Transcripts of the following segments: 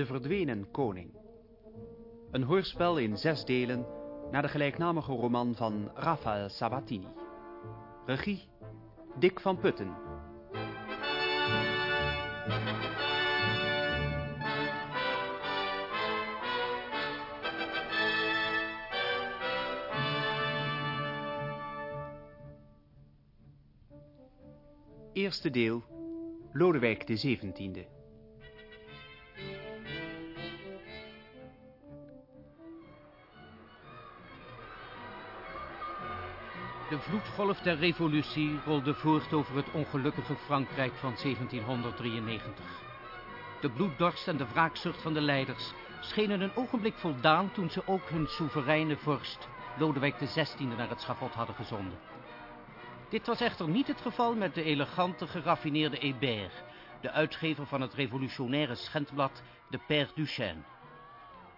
De Verdwenen Koning. Een hoorspel in zes delen naar de gelijknamige roman van Rafael Sabatini. Regie Dick van Putten. Eerste deel Lodewijk de zeventiende. De vloedgolf der revolutie rolde voort over het ongelukkige Frankrijk van 1793. De bloeddorst en de wraakzucht van de leiders schenen een ogenblik voldaan toen ze ook hun soevereine vorst, Lodewijk XVI, naar het schavot hadden gezonden. Dit was echter niet het geval met de elegante, geraffineerde Hébert, de uitgever van het revolutionaire schendblad De Père Duchesne.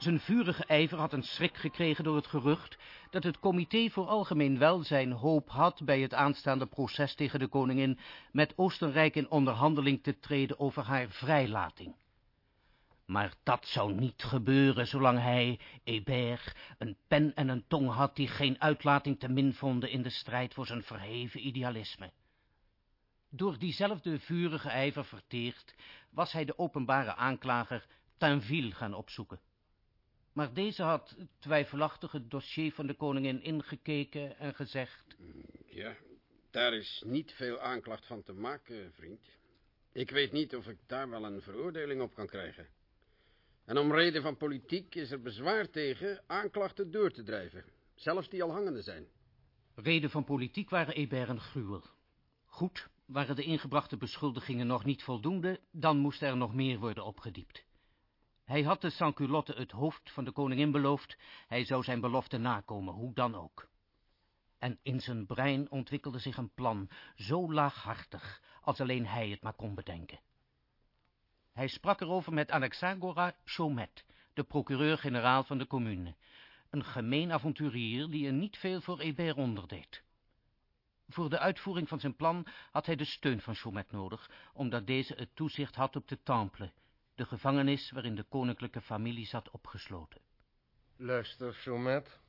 Zijn vurige ijver had een schrik gekregen door het gerucht dat het Comité voor Algemeen Welzijn hoop had bij het aanstaande proces tegen de koningin met Oostenrijk in onderhandeling te treden over haar vrijlating. Maar dat zou niet gebeuren zolang hij, Hébert, een pen en een tong had die geen uitlating te min vonden in de strijd voor zijn verheven idealisme. Door diezelfde vurige ijver verteerd was hij de openbare aanklager Tainville gaan opzoeken. Maar deze had twijfelachtig het dossier van de koningin ingekeken en gezegd... Ja, daar is niet veel aanklacht van te maken, vriend. Ik weet niet of ik daar wel een veroordeling op kan krijgen. En om reden van politiek is er bezwaar tegen aanklachten door te drijven. Zelfs die al hangende zijn. Reden van politiek waren Hébert een gruwel. Goed, waren de ingebrachte beschuldigingen nog niet voldoende, dan moest er nog meer worden opgediept. Hij had de Sansculotte het hoofd van de koningin beloofd, hij zou zijn belofte nakomen, hoe dan ook. En in zijn brein ontwikkelde zich een plan, zo laaghartig, als alleen hij het maar kon bedenken. Hij sprak erover met Alexagora Chaumet, de procureur-generaal van de commune, een gemeen avonturier die er niet veel voor Hébert onderdeed. Voor de uitvoering van zijn plan had hij de steun van Chaumet nodig, omdat deze het toezicht had op de Temple, de gevangenis waarin de koninklijke familie zat opgesloten. Luister, Chaumet.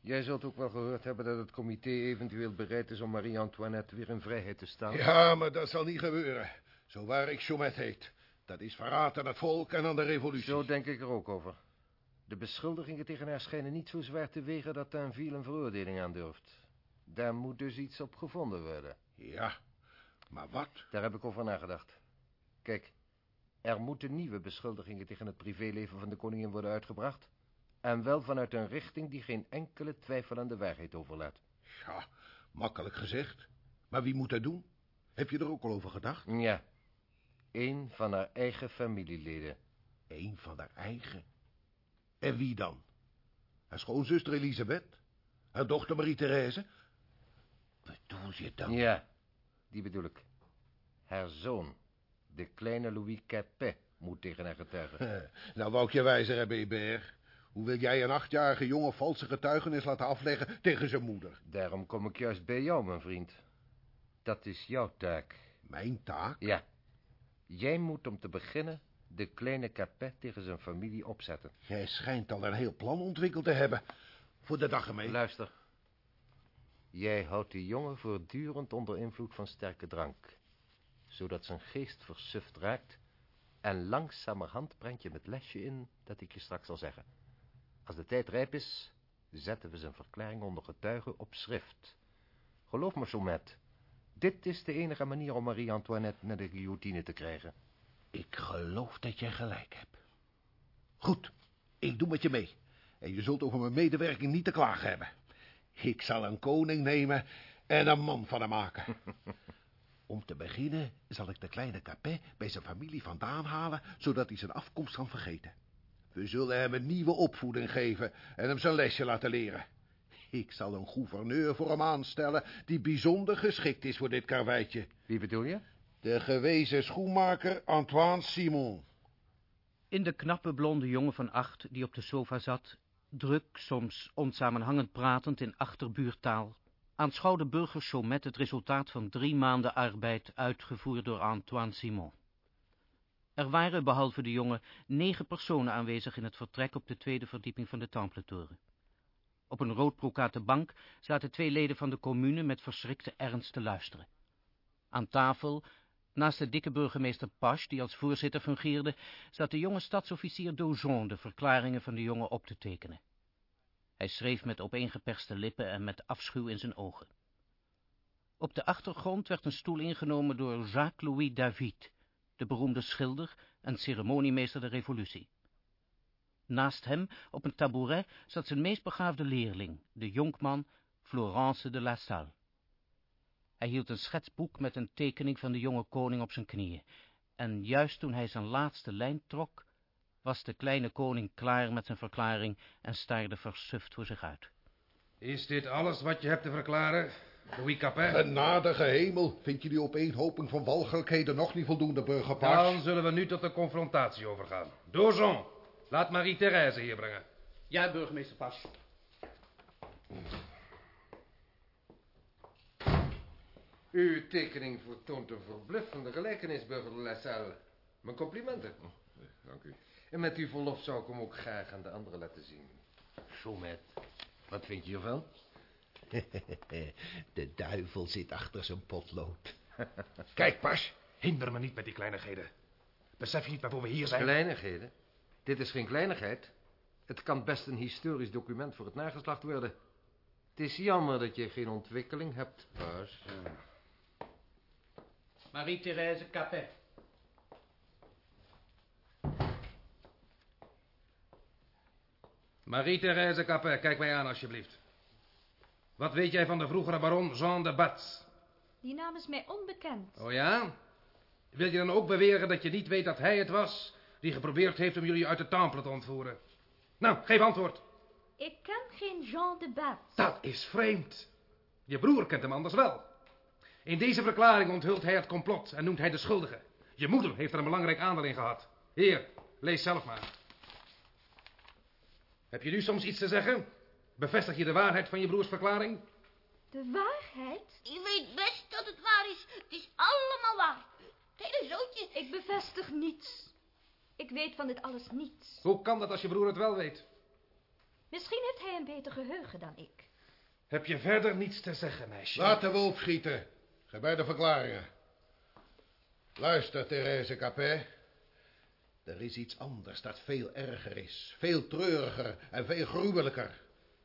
Jij zult ook wel gehoord hebben dat het comité eventueel bereid is om Marie-Antoinette weer in vrijheid te stellen. Ja, maar dat zal niet gebeuren. Zo waar ik Chaumet heet. Dat is verraad aan het volk en aan de revolutie. Zo denk ik er ook over. De beschuldigingen tegen haar schijnen niet zo zwaar te wegen dat Tainville een veroordeling aandurft. Daar moet dus iets op gevonden worden. Ja, maar wat? Daar heb ik over nagedacht. Kijk, er moeten nieuwe beschuldigingen tegen het privéleven van de koningin worden uitgebracht. En wel vanuit een richting die geen enkele twijfel aan de waarheid overlaat. Ja, makkelijk gezegd. Maar wie moet dat doen? Heb je er ook al over gedacht? Ja, een van haar eigen familieleden. Eén van haar eigen? En wie dan? Haar schoonzuster Elisabeth? Haar dochter Marie-Thérèse? Bedoel je dan? Ja, die bedoel ik. Haar zoon, de kleine Louis Capet, moet tegen haar getuigen. nou, wou ik je wijzer hebben, Hébert. Hoe wil jij een achtjarige jongen valse getuigenis laten afleggen tegen zijn moeder? Daarom kom ik juist bij jou, mijn vriend. Dat is jouw taak. Mijn taak? Ja. Jij moet om te beginnen de kleine Capet tegen zijn familie opzetten. Jij schijnt al een heel plan ontwikkeld te hebben. Voor de dag ermee. Luister. Jij houdt die jongen voortdurend onder invloed van sterke drank. Zodat zijn geest versuft raakt. En langzamerhand brengt je het lesje in dat ik je straks zal zeggen. Als de tijd rijp is, zetten we zijn verklaring onder getuigen op schrift. Geloof me, Chaumet. Dit is de enige manier om Marie-Antoinette naar de guillotine te krijgen. Ik geloof dat jij gelijk hebt. Goed, ik doe met je mee. En je zult over mijn medewerking niet te klagen hebben. Ik zal een koning nemen en een man van hem maken. Om te beginnen zal ik de kleine Capet bij zijn familie vandaan halen, zodat hij zijn afkomst kan vergeten. We zullen hem een nieuwe opvoeding geven en hem zijn lesje laten leren. Ik zal een gouverneur voor hem aanstellen die bijzonder geschikt is voor dit karweitje. Wie bedoel je? De gewezen schoenmaker Antoine Simon. In de knappe blonde jongen van acht die op de sofa zat, druk, soms onsamenhangend pratend in achterbuurtaal, aanschouwde burger Chaumet het resultaat van drie maanden arbeid uitgevoerd door Antoine Simon. Er waren, behalve de jongen, negen personen aanwezig in het vertrek op de tweede verdieping van de Templetoren. Op een roodbroekaten bank zaten twee leden van de commune met verschrikte ernst te luisteren. Aan tafel, naast de dikke burgemeester Pache, die als voorzitter fungeerde, zat de jonge stadsofficier Daujon de verklaringen van de jongen op te tekenen. Hij schreef met opeengeperste lippen en met afschuw in zijn ogen. Op de achtergrond werd een stoel ingenomen door Jacques-Louis David, de beroemde schilder en ceremoniemeester der revolutie. Naast hem, op een tabouret, zat zijn meest begaafde leerling, de jonkman Florence de La Salle. Hij hield een schetsboek met een tekening van de jonge koning op zijn knieën, en juist toen hij zijn laatste lijn trok, was de kleine koning klaar met zijn verklaring en staarde versuft voor zich uit. Is dit alles wat je hebt te verklaren, Louis Capet? Genadige hemel, vind je die opeenhoping van walgelijkheden nog niet voldoende, burgerpaars? Dan zullen we nu tot de confrontatie overgaan. Dozon, laat Marie-Thérèse hier brengen. Ja, burgemeester Pas. Uw tekening vertoont een verbluffende gelijkenis, burger de. Mijn complimenten. Dank u. En met uw verlof zou ik hem ook graag aan de anderen laten zien. Chaumet, wat vind je ervan? De duivel zit achter zijn potlood. Kijk, Pas. Hinder me niet met die kleinigheden. Besef je niet waarvoor we hier zijn? Kleinigheden? Dit is geen kleinigheid. Het kan best een historisch document voor het nageslacht worden. Het is jammer dat je geen ontwikkeling hebt, Pas. Marie-Thérèse Capet. Marie-Thérèse Capet, kijk mij aan alsjeblieft. Wat weet jij van de vroegere baron Jean de Batz? Die naam is mij onbekend. Oh ja? Wil je dan ook beweren dat je niet weet dat hij het was... die geprobeerd heeft om jullie uit de Temple te ontvoeren? Nou, geef antwoord. Ik ken geen Jean de Batz. Dat is vreemd. Je broer kent hem anders wel. In deze verklaring onthult hij het complot en noemt hij de schuldige. Je moeder heeft er een belangrijk aandeel in gehad. Hier, lees zelf maar. Heb je nu soms iets te zeggen? Bevestig je de waarheid van je broers verklaring? De waarheid? Je weet best dat het waar is. Het is allemaal waar. Het hele zootje. Ik bevestig niets. Ik weet van dit alles niets. Hoe kan dat als je broer het wel weet? Misschien heeft hij een beter geheugen dan ik. Heb je verder niets te zeggen, meisje? Laten we opschieten. Ga bij de verklaringen. Luister, Therese Capet. Er is iets anders dat veel erger is. Veel treuriger en veel gruwelijker.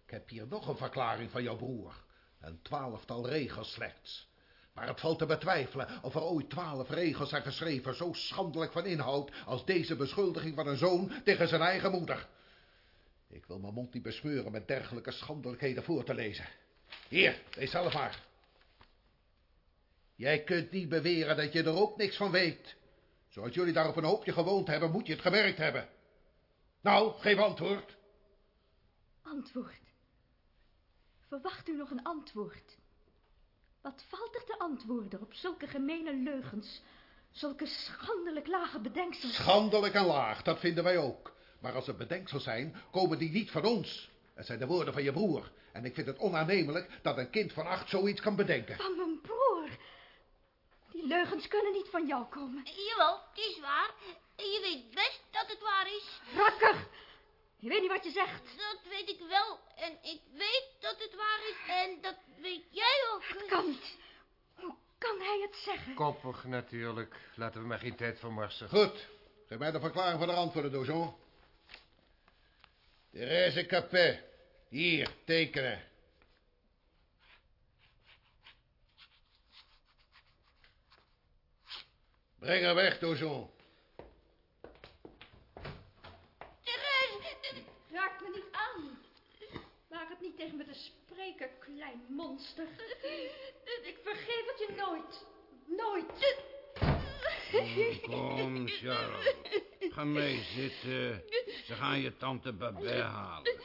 Ik heb hier nog een verklaring van jouw broer. Een twaalftal regels slechts. Maar het valt te betwijfelen of er ooit twaalf regels zijn geschreven... zo schandelijk van inhoud als deze beschuldiging van een zoon tegen zijn eigen moeder. Ik wil mijn mond niet besmeuren met dergelijke schandelijkheden voor te lezen. Hier, lees zelf maar. Jij kunt niet beweren dat je er ook niks van weet. Zoals jullie daar op een hoopje gewoond hebben, moet je het gemerkt hebben. Nou, geef antwoord. Antwoord. Verwacht u nog een antwoord? Wat valt er te antwoorden op zulke gemene leugens, zulke schandelijk lage bedenksels? Schandelijk en laag, dat vinden wij ook. Maar als het bedenksels zijn, komen die niet van ons. Het zijn de woorden van je broer. En ik vind het onaannemelijk dat een kind van acht zoiets kan bedenken. Van mijn broer. Die leugens kunnen niet van jou komen. Jawel, het is waar. En je weet best dat het waar is. Rakker! Je weet niet wat je zegt. Dat weet ik wel. En ik weet dat het waar is. En dat weet jij ook. Het kan niet. Hoe kan hij het zeggen? Koppig natuurlijk. Laten we maar geen tijd vermarsen. Goed, geef mij de verklaring van de antwoorden, Dozon. Therese Capet. Hier, tekenen. Breng haar weg, Dozon. Therese, Raak me niet aan. Waag het niet tegen me te spreken, klein monster. Ik vergeef het je nooit. Nooit. Kom, Charles. Ga mee zitten. Ze gaan je tante Babet halen.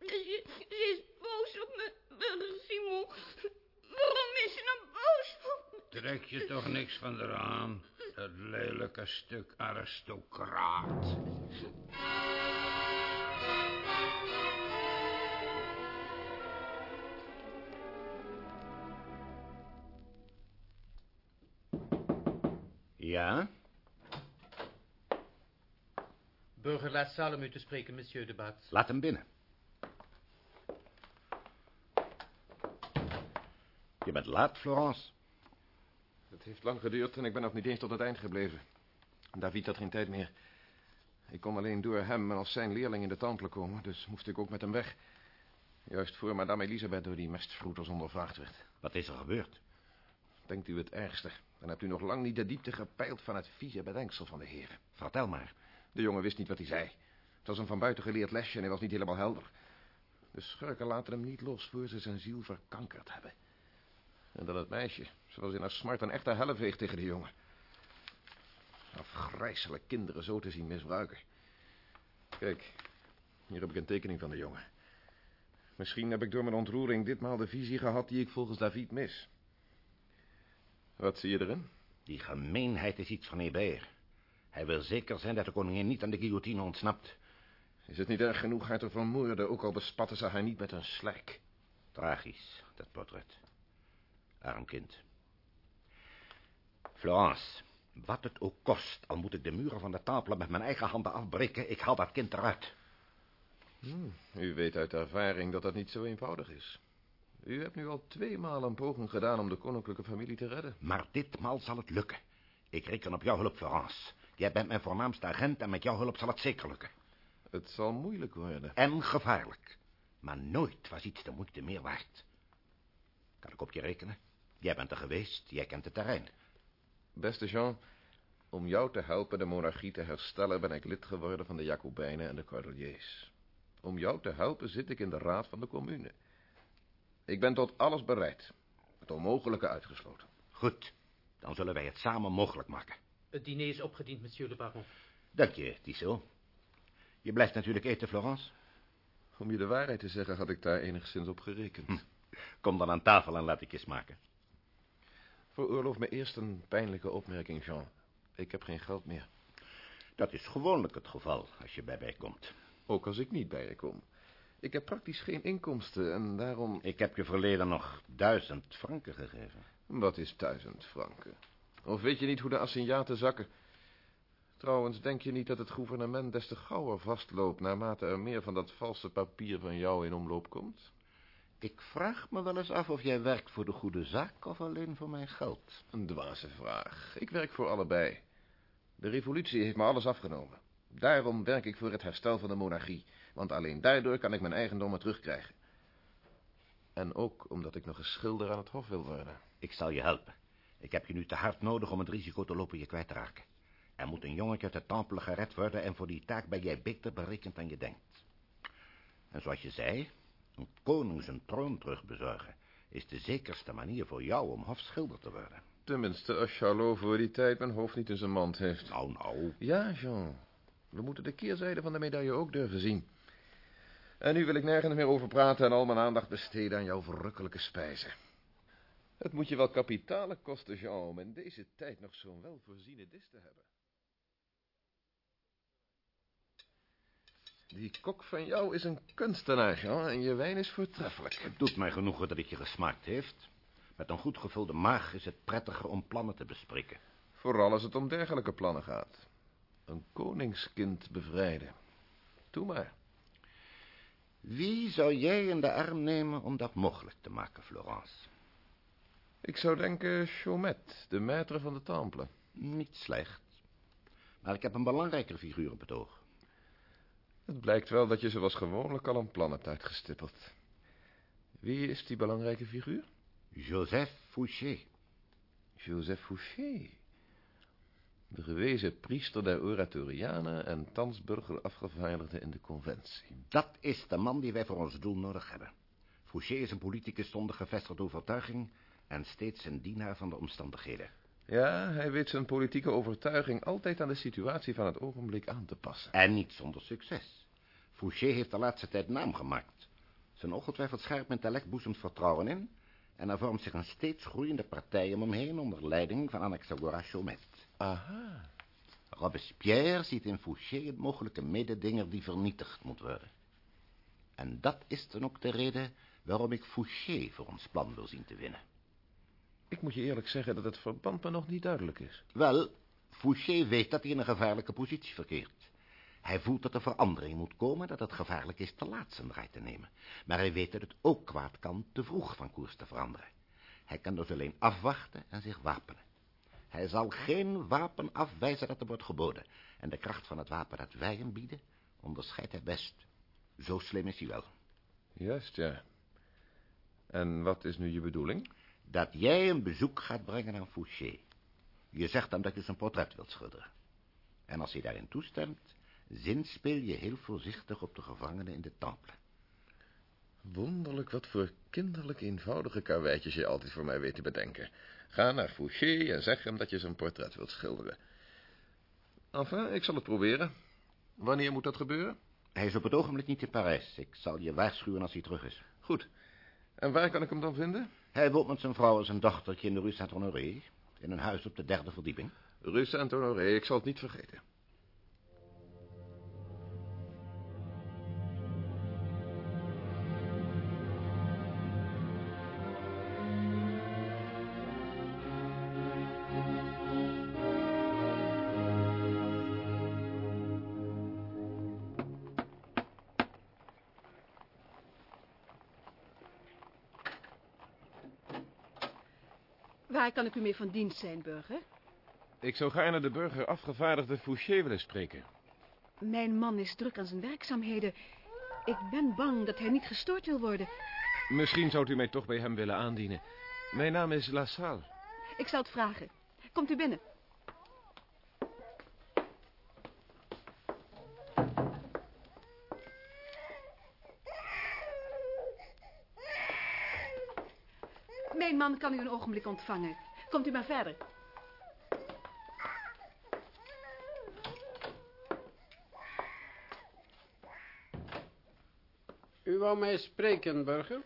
Ze, ze is boos op me, burger Simon. Waarom is ze nou boos op me? Trek je toch niks van haar aan? Dat lelijke stuk aristocraat. Ja? Burger laat Salem u te spreken, monsieur de Baat. Laat hem binnen. Je bent laat, Florence. Het heeft lang geduurd en ik ben nog niet eens tot het eind gebleven. David had geen tijd meer. Ik kon alleen door hem en als zijn leerling in de temple komen, dus moest ik ook met hem weg. Juist voor madame Elisabeth door die mestvroeters ondervraagd werd. Wat is er gebeurd? Denkt u het ergste, dan hebt u nog lang niet de diepte gepeild van het vieze bedenksel van de heren. Vertel maar. De jongen wist niet wat hij zei. Het was een van buiten geleerd lesje en hij was niet helemaal helder. De schurken laten hem niet los voor ze zijn ziel verkankerd hebben. En dan het meisje. Ze was in haar smart een echte helleveeg tegen de jongen. Afgrijzelijk kinderen zo te zien misbruiken. Kijk, hier heb ik een tekening van de jongen. Misschien heb ik door mijn ontroering ditmaal de visie gehad die ik volgens David mis. Wat zie je erin? Die gemeenheid is iets van Hébert. Hij wil zeker zijn dat de koningin niet aan de guillotine ontsnapt. Is het niet erg genoeg haar te vermoorden, ook al bespatten ze haar niet met een slijk? Tragisch, dat portret. Arm kind. Florence, wat het ook kost, al moet ik de muren van de tafel met mijn eigen handen afbreken, ik haal dat kind eruit. Hmm, u weet uit ervaring dat dat niet zo eenvoudig is. U hebt nu al tweemaal een poging gedaan om de koninklijke familie te redden. Maar ditmaal zal het lukken. Ik reken op jouw hulp, Florence. Jij bent mijn voornaamste agent en met jouw hulp zal het zeker lukken. Het zal moeilijk worden. En gevaarlijk. Maar nooit was iets de moeite meer waard. Kan ik op je rekenen? Jij bent er geweest, jij kent het terrein. Beste Jean, om jou te helpen de monarchie te herstellen... ben ik lid geworden van de Jacobijnen en de Cordeliers. Om jou te helpen zit ik in de raad van de commune. Ik ben tot alles bereid. Het onmogelijke uitgesloten. Goed, dan zullen wij het samen mogelijk maken. Het diner is opgediend, monsieur de baron. Dank je, Tissot. Je blijft natuurlijk eten, Florence. Om je de waarheid te zeggen had ik daar enigszins op gerekend. Hm. Kom dan aan tafel en laat ik je smaken. Veroorloof me eerst een pijnlijke opmerking, Jean. Ik heb geen geld meer. Dat is gewoonlijk het geval als je bij mij komt. Ook als ik niet bij je kom. Ik heb praktisch geen inkomsten en daarom... Ik heb je verleden nog duizend franken gegeven. Wat is duizend franken? Of weet je niet hoe de assignaten zakken? Trouwens, denk je niet dat het gouvernement des te gauwer vastloopt... naarmate er meer van dat valse papier van jou in omloop komt? Ik vraag me wel eens af of jij werkt voor de goede zaak of alleen voor mijn geld. Een dwaze vraag. Ik werk voor allebei. De revolutie heeft me alles afgenomen. Daarom werk ik voor het herstel van de monarchie. Want alleen daardoor kan ik mijn eigendommen terugkrijgen. En ook omdat ik nog een schilder aan het hof wil worden. Ik zal je helpen. Ik heb je nu te hard nodig om het risico te lopen je kwijt te raken. Er moet een jongetje uit de tempel gered worden... en voor die taak ben jij beter berekend dan je denkt. En zoals je zei, een koning zijn troon terugbezorgen... is de zekerste manier voor jou om hofschilder te worden. Tenminste, als Charlot voor die tijd mijn hoofd niet in zijn mand heeft. Nou, nou. Ja, Jean. We moeten de keerzijde van de medaille ook durven zien. En nu wil ik nergens meer over praten en al mijn aandacht besteden aan jouw verrukkelijke spijzen. Het moet je wel kapitalen kosten, Jean, om in deze tijd nog zo'n welvoorziene dis te hebben. Die kok van jou is een kunstenaar, Jean, en je wijn is voortreffelijk. Het doet mij genoegen dat ik je gesmaakt heeft. Met een goed gevulde maag is het prettiger om plannen te bespreken. Vooral als het om dergelijke plannen gaat. Een koningskind bevrijden. Doe maar. Wie zou jij in de arm nemen om dat mogelijk te maken, Florence? Ik zou denken Chaumet, de maître van de Temple. Niet slecht. Maar ik heb een belangrijker figuur op het oog. Het blijkt wel dat je zoals gewoonlijk al een plan hebt uitgestippeld. Wie is die belangrijke figuur? Joseph Fouché. Joseph Fouché. De gewezen priester der Oratorianen en thans burgerafgevaardigde in de conventie. Dat is de man die wij voor ons doel nodig hebben. Fouché is een politicus zonder gevestigde overtuiging en steeds een dienaar van de omstandigheden. Ja, hij weet zijn politieke overtuiging altijd aan de situatie van het ogenblik aan te passen. En niet zonder succes. Fouché heeft de laatste tijd naam gemaakt. Zijn ongetwijfeld scherp intellect boezemt vertrouwen in... en er vormt zich een steeds groeiende partij om hem heen... onder leiding van Anaxagora Chaumet. Aha. Robespierre ziet in Fouché een mogelijke mededinger die vernietigd moet worden. En dat is dan ook de reden waarom ik Fouché voor ons plan wil zien te winnen. Ik moet je eerlijk zeggen dat het verband me nog niet duidelijk is. Wel, Fouché weet dat hij in een gevaarlijke positie verkeert. Hij voelt dat er verandering moet komen, dat het gevaarlijk is te laat zijn draai te nemen. Maar hij weet dat het ook kwaad kan te vroeg van koers te veranderen. Hij kan dus alleen afwachten en zich wapenen. Hij zal geen wapen afwijzen dat er wordt geboden. En de kracht van het wapen dat wij hem bieden, onderscheidt hij best. Zo slim is hij wel. Juist, ja. En wat is nu je bedoeling? Dat jij een bezoek gaat brengen aan Fouché. Je zegt hem dat je zijn portret wilt schilderen. En als hij daarin toestemt, zinspeel je heel voorzichtig op de gevangenen in de temple. Wonderlijk wat voor kinderlijk eenvoudige karweitjes je altijd voor mij weet te bedenken. Ga naar Fouché en zeg hem dat je zijn portret wilt schilderen. Enfin, ik zal het proberen. Wanneer moet dat gebeuren? Hij is op het ogenblik niet in Parijs. Ik zal je waarschuwen als hij terug is. Goed. En waar kan ik hem dan vinden? Hij woont met zijn vrouw en zijn dochtertje in de rue Saint-Honoré. In een huis op de derde verdieping. Rue Saint-Honoré, ik zal het niet vergeten. Ik u mee van dienst zijn, burger? Ik zou gaarne de burger afgevaardigde Fouché willen spreken. Mijn man is druk aan zijn werkzaamheden. Ik ben bang dat hij niet gestoord wil worden. Misschien zou u mij toch bij hem willen aandienen. Mijn naam is Lassalle. Ik zal het vragen. Komt u binnen. Mijn man kan u een ogenblik ontvangen. Komt u maar verder. U wou mij spreken, burger?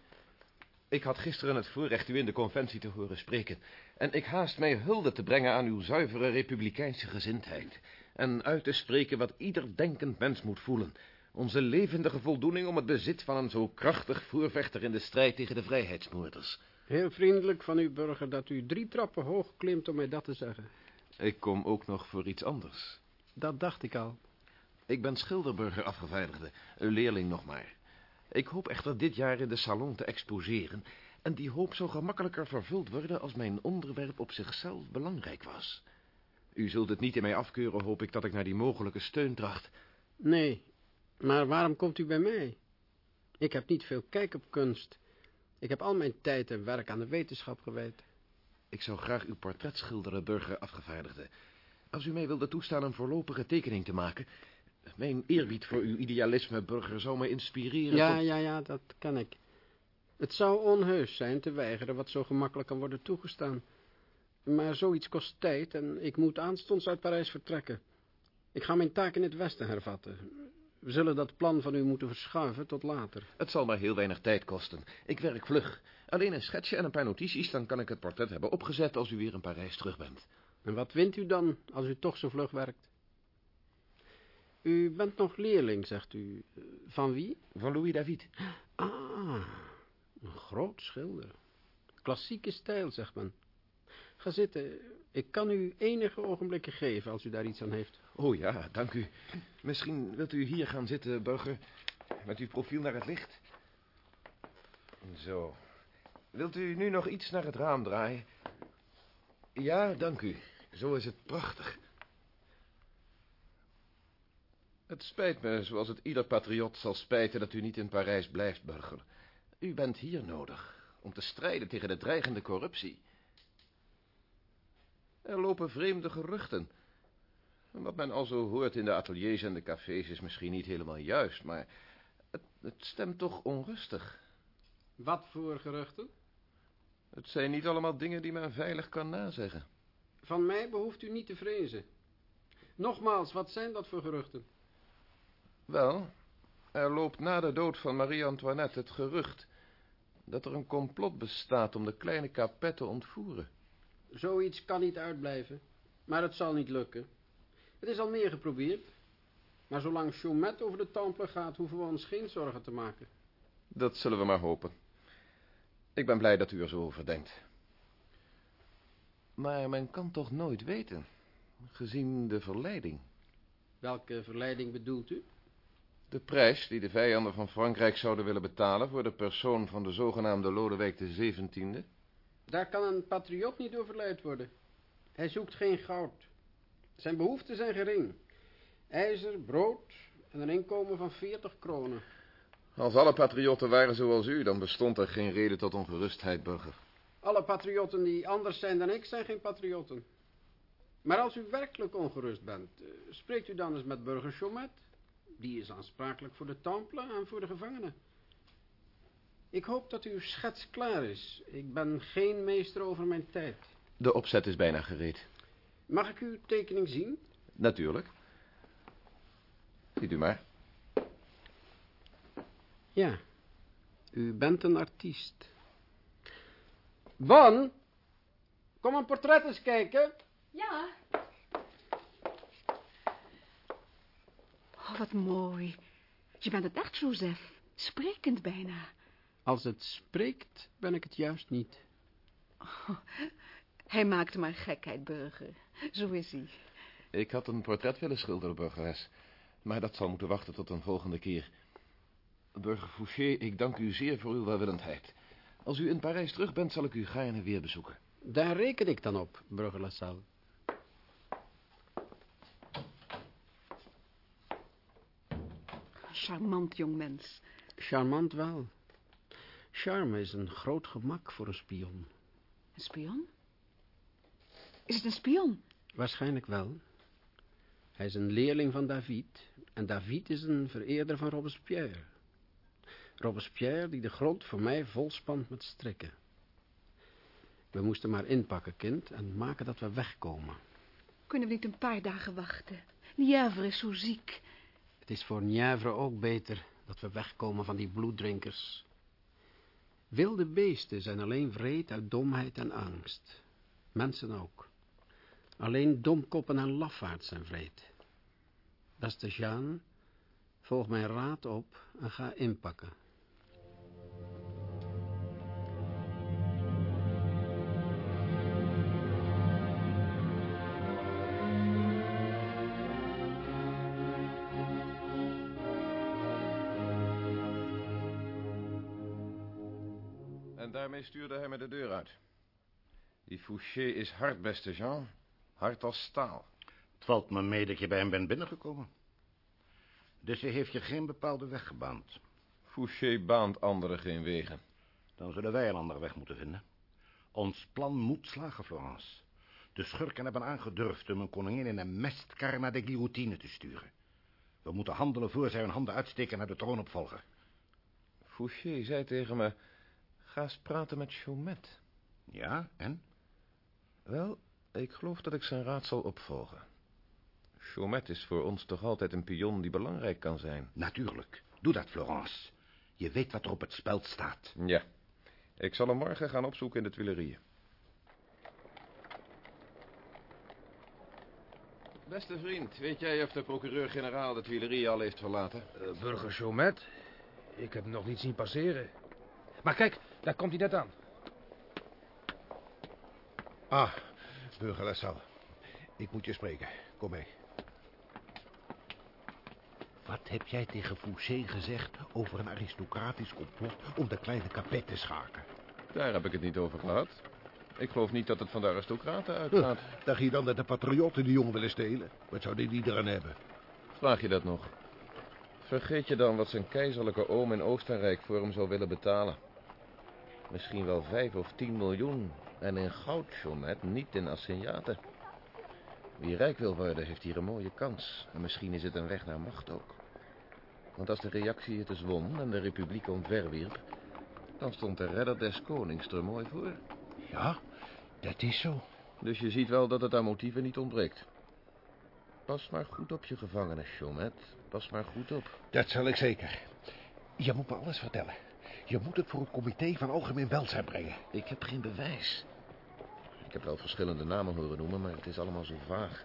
Ik had gisteren het voorrecht u in de conventie te horen spreken. En ik haast mij hulde te brengen aan uw zuivere republikeinse gezindheid. En uit te spreken wat ieder denkend mens moet voelen. Onze levendige voldoening om het bezit van een zo krachtig voorvechter in de strijd tegen de vrijheidsmoorders. Heel vriendelijk van u, burger, dat u drie trappen hoog klimt om mij dat te zeggen. Ik kom ook nog voor iets anders. Dat dacht ik al. Ik ben schilderburger afgevaardigde, een leerling nog maar. Ik hoop echter dit jaar in de salon te exposeren... en die hoop zou gemakkelijker vervuld worden... als mijn onderwerp op zichzelf belangrijk was. U zult het niet in mij afkeuren, hoop ik, dat ik naar die mogelijke steun tracht. Nee, maar waarom komt u bij mij? Ik heb niet veel kijk op kunst. Ik heb al mijn tijd en werk aan de wetenschap gewijd. Ik zou graag uw portret schilderen, burger afgevaardigde. Als u mij wilde toestaan een voorlopige tekening te maken... Mijn eerbied voor uw idealisme, burger, zou me inspireren Ja, tot... ja, ja, dat kan ik. Het zou onheus zijn te weigeren wat zo gemakkelijk kan worden toegestaan. Maar zoiets kost tijd en ik moet aanstonds uit Parijs vertrekken. Ik ga mijn taak in het Westen hervatten. We zullen dat plan van u moeten verschuiven tot later. Het zal maar heel weinig tijd kosten. Ik werk vlug. Alleen een schetsje en een paar notities, dan kan ik het portret hebben opgezet als u weer in Parijs terug bent. En wat wint u dan als u toch zo vlug werkt? U bent nog leerling, zegt u. Van wie? Van Louis David. Ah, een groot schilder. Klassieke stijl, zegt men. Ga zitten. Ik kan u enige ogenblikken geven als u daar iets aan heeft. Oh ja, dank u. Misschien wilt u hier gaan zitten, burger, met uw profiel naar het licht. Zo. Wilt u nu nog iets naar het raam draaien? Ja, dank u. Zo is het prachtig. Het spijt me, zoals het ieder patriot zal spijten, dat u niet in Parijs blijft, burger. U bent hier nodig, om te strijden tegen de dreigende corruptie. Er lopen vreemde geruchten. Wat men al zo hoort in de ateliers en de cafés is misschien niet helemaal juist, maar het, het stemt toch onrustig. Wat voor geruchten? Het zijn niet allemaal dingen die men veilig kan nazeggen. Van mij behoeft u niet te vrezen. Nogmaals, wat zijn dat voor geruchten? Wel, er loopt na de dood van Marie-Antoinette het gerucht dat er een complot bestaat om de kleine Capet te ontvoeren. Zoiets kan niet uitblijven, maar het zal niet lukken. Het is al meer geprobeerd. Maar zolang Chaumet over de Temple gaat, hoeven we ons geen zorgen te maken. Dat zullen we maar hopen. Ik ben blij dat u er zo over denkt. Maar men kan toch nooit weten, gezien de verleiding. Welke verleiding bedoelt u? De prijs die de vijanden van Frankrijk zouden willen betalen... voor de persoon van de zogenaamde Lodewijk de 17e. Daar kan een patriot niet door verleid worden. Hij zoekt geen goud. Zijn behoeften zijn gering. IJzer, brood en een inkomen van 40 kronen. Als alle patriotten waren zoals u... dan bestond er geen reden tot ongerustheid, burger. Alle patriotten die anders zijn dan ik zijn geen patriotten. Maar als u werkelijk ongerust bent, eh, spreekt u dan eens met burger Chomet. Die is aansprakelijk voor de Temple en voor de gevangenen. Ik hoop dat uw schets klaar is. Ik ben geen meester over mijn tijd. De opzet is bijna gereed. Mag ik uw tekening zien? Natuurlijk. Ziet u maar. Ja, u bent een artiest. Bon, kom een portret eens kijken. Ja, Oh, wat mooi. Je bent het echt, Joseph. Sprekend bijna. Als het spreekt, ben ik het juist niet. Oh, hij maakt maar gekheid, burger. Zo is hij. Ik had een portret willen schilderen, burgeres. Maar dat zal moeten wachten tot een volgende keer. Burger Fouché, ik dank u zeer voor uw welwillendheid. Als u in Parijs terug bent, zal ik u gaarne weer bezoeken. Daar reken ik dan op, burger Lassalle. Charmant jongmens. Charmant wel. Charme is een groot gemak voor een spion. Een spion? Is het een spion? Waarschijnlijk wel. Hij is een leerling van David. En David is een vereerder van Robespierre. Robespierre die de grond voor mij volspant met strikken. We moesten maar inpakken, kind, en maken dat we wegkomen. Kunnen we niet een paar dagen wachten? Lièvre is zo ziek. Het is voor Nièvre ook beter dat we wegkomen van die bloeddrinkers. Wilde beesten zijn alleen vreed uit domheid en angst. Mensen ook. Alleen domkoppen en lafaards zijn vreed. Beste Jean, volg mijn raad op en ga inpakken. Stuurde hij me de deur uit. Die Fouché is hard, beste Jean. Hard als staal. Het valt me mee dat je bij hem bent binnengekomen. Dus hij heeft je geen bepaalde weg gebaand. Fouché baant anderen geen wegen. Dan zullen wij een andere weg moeten vinden. Ons plan moet slagen, Florence. De schurken hebben aangedurfd om een koningin in een mestkar naar de guillotine te sturen. We moeten handelen voor zij hun handen uitsteken naar de troonopvolger. Fouché zei tegen me... Ga eens praten met Chaumet. Ja, en? Wel, ik geloof dat ik zijn raad zal opvolgen. Chaumet is voor ons toch altijd een pion die belangrijk kan zijn. Natuurlijk. Doe dat, Florence. Je weet wat er op het spel staat. Ja. Ik zal hem morgen gaan opzoeken in de Tuileries. Beste vriend, weet jij of de procureur-generaal de Tuileries al heeft verlaten? Uh, burger Chaumet? Ik heb hem nog niet zien passeren. Maar kijk, daar komt hij net aan. Ah, burger Lassalle. Ik moet je spreken. Kom mee. Wat heb jij tegen Fouché gezegd over een aristocratisch complot om de kleine kapet te schaken? Daar heb ik het niet over gehad. Ik geloof niet dat het van de aristocraten uitgaat. Huh, dacht je dan dat de patriotten die jongen willen stelen? Wat zouden die eraan hebben? Vraag je dat nog? Vergeet je dan wat zijn keizerlijke oom in Oostenrijk voor hem zou willen betalen? Misschien wel vijf of tien miljoen. En in goud, Chomet, niet in assignaten. Wie rijk wil worden, heeft hier een mooie kans. En misschien is het een weg naar macht ook. Want als de reactie het dus won en de republiek omverwierp... dan stond de redder des konings er mooi voor. Ja, dat is zo. Dus je ziet wel dat het aan motieven niet ontbreekt. Pas maar goed op je gevangenen, Chomet. Pas maar goed op. Dat zal ik zeker. Je moet me alles vertellen. Je moet het voor het comité van algemeen welzijn brengen. Ik heb geen bewijs. Ik heb wel verschillende namen horen noemen, maar het is allemaal zo vaag.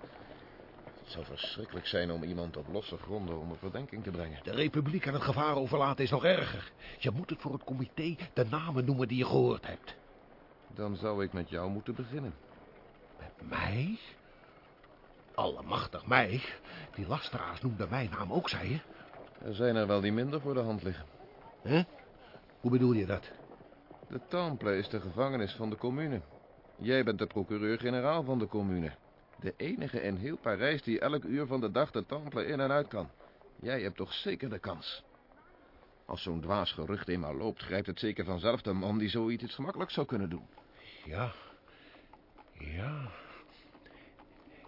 Het zou verschrikkelijk zijn om iemand op losse gronden onder verdenking te brengen. De republiek aan het gevaar overlaten is nog erger. Je moet het voor het comité de namen noemen die je gehoord hebt. Dan zou ik met jou moeten beginnen. Met mij? Allemachtig mij. Die lasteraars noemden mijn naam ook, zei je? Er zijn er wel die minder voor de hand liggen. Hè? Hoe bedoel je dat? De Temple is de gevangenis van de commune. Jij bent de procureur-generaal van de commune. De enige in heel Parijs die elk uur van de dag de Temple in en uit kan. Jij hebt toch zeker de kans. Als zo'n dwaas gerucht eenmaal loopt, grijpt het zeker vanzelf de man die zoiets iets gemakkelijk zou kunnen doen. Ja. Ja.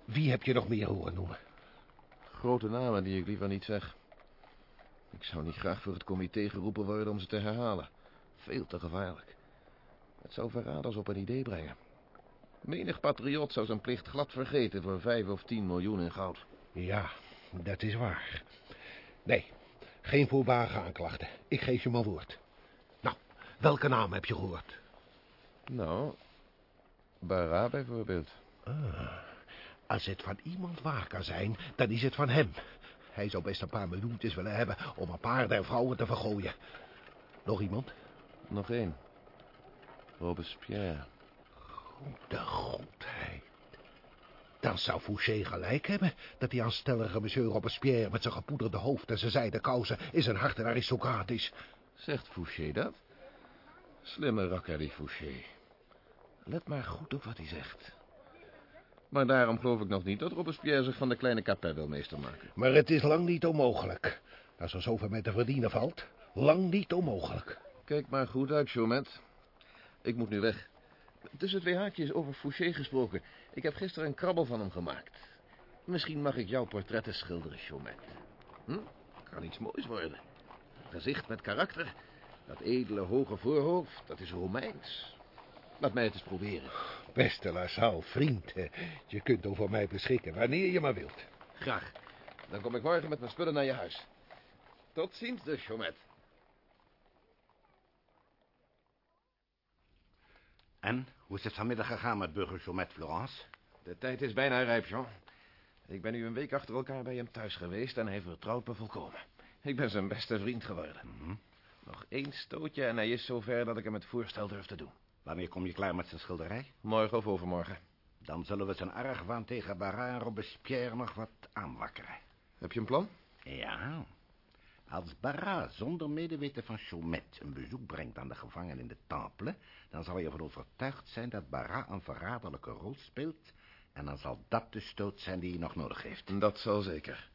Wie heb je nog meer horen noemen? Grote namen die ik liever niet zeg. Ik zou niet graag voor het comité geroepen worden om ze te herhalen. Veel te gevaarlijk. Het zou verraders op een idee brengen. Menig patriot zou zijn plicht glad vergeten voor vijf of tien miljoen in goud. Ja, dat is waar. Nee, geen voorbarige aanklachten. Ik geef je mijn woord. Nou, welke naam heb je gehoord? Nou, Bara bijvoorbeeld. Ah, als het van iemand waar kan zijn, dan is het van hem. Hij zou best een paar miljoentjes willen hebben om een paar der vrouwen te vergooien. Nog iemand? Nog één. Robespierre. Goede goedheid. Dan zou Fouché gelijk hebben dat die aanstellige monsieur Robespierre met zijn gepoederde hoofd en zijn zijden kousen in zijn hart een aristocraat is. Zegt Fouché dat? Slimme rakker die Fouché. Let maar goed op wat hij zegt. Maar daarom geloof ik nog niet dat Robespierre zich van de kleine kapel wil meester maken. Maar het is lang niet onmogelijk. Als er zoveel mee te verdienen valt, lang niet onmogelijk. Kijk maar goed uit, Chomet. Ik moet nu weg. Tussen twee haakjes over Fouché gesproken. Ik heb gisteren een krabbel van hem gemaakt. Misschien mag ik jouw portretten schilderen, Chomet. Hm? Kan iets moois worden. Gezicht met karakter. Dat edele hoge voorhoofd, dat is Romeins. Laat mij het eens proberen. Beste Lasalle, vriend, je kunt over mij beschikken wanneer je maar wilt. Graag. Dan kom ik morgen met mijn spullen naar je huis. Tot ziens, de Chomet. En, hoe is het vanmiddag gegaan met burger Chomet, Florence? De tijd is bijna rijp, Jean. Ik ben nu een week achter elkaar bij hem thuis geweest en hij vertrouwt me volkomen. Ik ben zijn beste vriend geworden. Mhm. Nog één stootje en hij is zover dat ik hem het voorstel durf te doen. Wanneer kom je klaar met zijn schilderij? Morgen of overmorgen. Dan zullen we zijn argwaan tegen Barra en Robespierre nog wat aanwakkeren. Heb je een plan? Ja. Als Barra zonder medeweten van Chaumet een bezoek brengt aan de gevangenen in de Temple... dan zal hij ervan overtuigd zijn dat Barra een verraderlijke rol speelt... en dan zal dat de stoot zijn die hij nog nodig heeft. Dat zal zeker.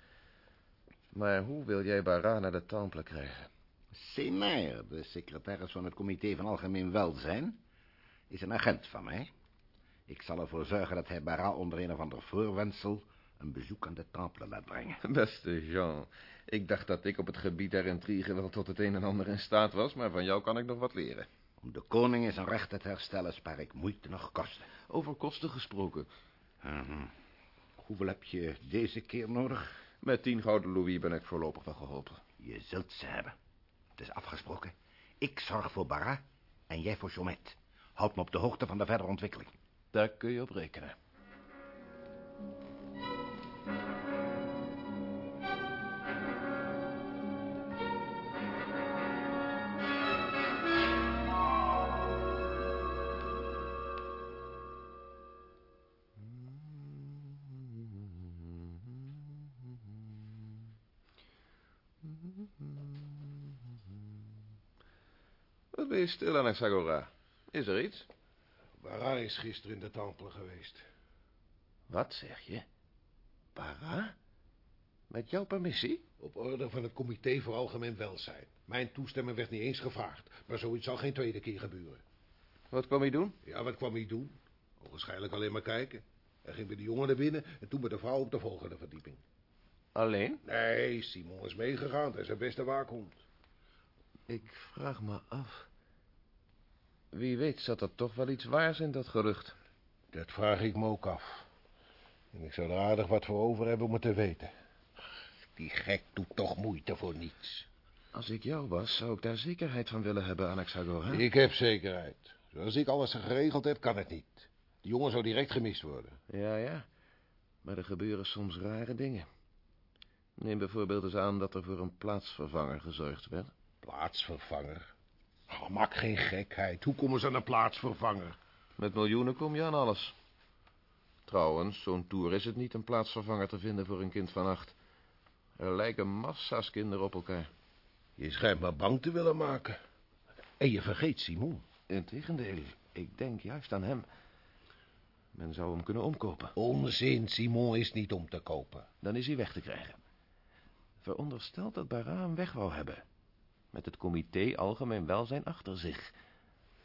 Maar hoe wil jij Barra naar de Temple krijgen? Senaire, de secretaris van het comité van Algemeen Welzijn... is een agent van mij. Ik zal ervoor zorgen dat hij Barra onder een of ander voorwendsel... een bezoek aan de Temple laat brengen. Beste Jean, ik dacht dat ik op het gebied der intrigue wel tot het een en ander in staat was... maar van jou kan ik nog wat leren. Om de koning in zijn rechten te herstellen spaar ik moeite nog kosten. Over kosten gesproken. Mhm. Hoeveel heb je deze keer nodig? Met tien gouden louis ben ik voorlopig wel geholpen. Je zult ze hebben. Het is afgesproken. Ik zorg voor Barra en jij voor Chomet. Houd me op de hoogte van de verdere ontwikkeling. Daar kun je op rekenen. Wat ben je stil, Anaxagora? Is er iets? Barra is gisteren in de Temple geweest. Wat zeg je? Para? Met jouw permissie? Op orde van het comité voor algemeen welzijn. Mijn toestemming werd niet eens gevraagd. Maar zoiets zal geen tweede keer gebeuren. Wat kwam hij doen? Ja, wat kwam hij doen? Waarschijnlijk alleen maar kijken. Hij ging bij de jongen naar binnen en toen bij de vrouw op de volgende verdieping. Alleen? Nee, Simon is meegegaan. Hij is zijn beste waakhond. Ik vraag me af. Wie weet zat er toch wel iets waars in dat gerucht. Dat vraag ik me ook af. En ik zou er aardig wat voor over hebben om het te weten. Die gek doet toch moeite voor niets. Als ik jou was, zou ik daar zekerheid van willen hebben, Anaxagora. Ik heb zekerheid. Zoals ik alles geregeld heb, kan het niet. Die jongen zou direct gemist worden. Ja, ja. Maar er gebeuren soms rare dingen. Neem bijvoorbeeld eens aan dat er voor een plaatsvervanger gezorgd werd. Plaatsvervanger? Oh, maak geen gekheid. Hoe komen ze aan een plaatsvervanger? Met miljoenen kom je aan alles. Trouwens, zo'n toer is het niet een plaatsvervanger te vinden voor een kind van acht. Er lijken massa's kinderen op elkaar. Je schijnt maar bang te willen maken. En je vergeet Simon. Integendeel, ik denk juist aan hem. Men zou hem kunnen omkopen. Onzin, Simon is niet om te kopen. Dan is hij weg te krijgen. Verondersteld dat Bara hem weg wou hebben. Met het comité Algemeen Welzijn achter zich.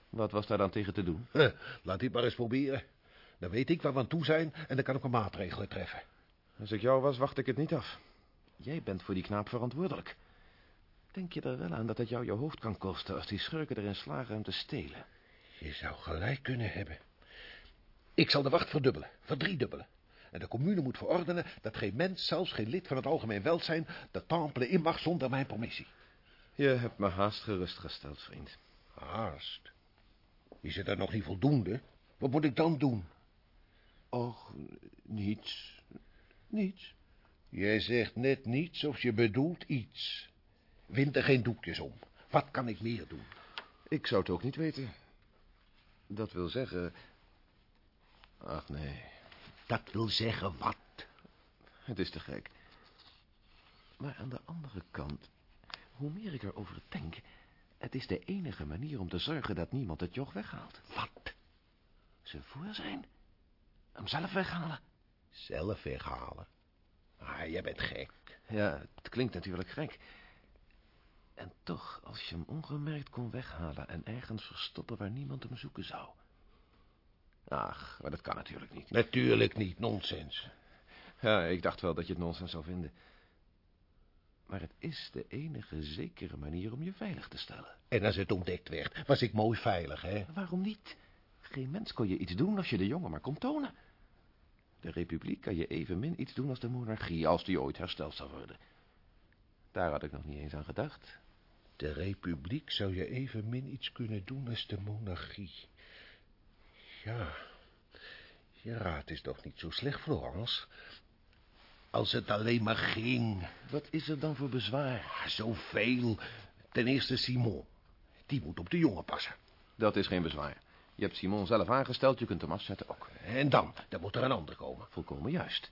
Wat was daar dan tegen te doen? Huh, laat dit maar eens proberen. Dan weet ik waar we aan toe zijn en dan kan ik een maatregelen treffen. Als ik jou was, wacht ik het niet af. Jij bent voor die knaap verantwoordelijk. Denk je er wel aan dat het jou je hoofd kan kosten... als die schurken erin slagen hem te stelen? Je zou gelijk kunnen hebben. Ik zal de wacht verdubbelen, verdriedubbelen. En de commune moet verordenen dat geen mens, zelfs geen lid van het algemeen welzijn... de tempelen in mag zonder mijn permissie. Je hebt me haast gerustgesteld, vriend. Haast? Is het dan nog niet voldoende? Wat moet ik dan doen? Och, niets. Niets. Jij zegt net niets of je bedoelt iets. Wind er geen doekjes om. Wat kan ik meer doen? Ik zou het ook niet weten. Dat wil zeggen... Ach, nee. Dat wil zeggen wat? Het is te gek. Maar aan de andere kant, hoe meer ik erover denk... het is de enige manier om te zorgen dat niemand het joch weghaalt. Wat? Ze voor zijn? Hem zelf weghalen? Zelf weghalen? Ah, jij bent gek. Ja, het klinkt natuurlijk gek. En toch, als je hem ongemerkt kon weghalen en ergens verstoppen waar niemand hem zoeken zou. Ach, maar dat kan natuurlijk niet. Natuurlijk niet, nonsens. Ja, ik dacht wel dat je het nonsens zou vinden. Maar het is de enige zekere manier om je veilig te stellen. En als het ontdekt werd, was ik mooi veilig, hè? Waarom niet? Geen mens kon je iets doen als je de jongen maar kon tonen. De republiek kan je evenmin iets doen als de monarchie, als die ooit hersteld zou worden. Daar had ik nog niet eens aan gedacht. De republiek zou je evenmin iets kunnen doen als de monarchie. Ja, je raad is toch niet zo slecht, Florence? Als het alleen maar ging. Wat is er dan voor bezwaar? Ah, zoveel. Ten eerste Simon. Die moet op de jongen passen. Dat is geen bezwaar. Je hebt Simon zelf aangesteld, je kunt hem afzetten ook. En dan? Dan moet er een ander komen. Volkomen juist.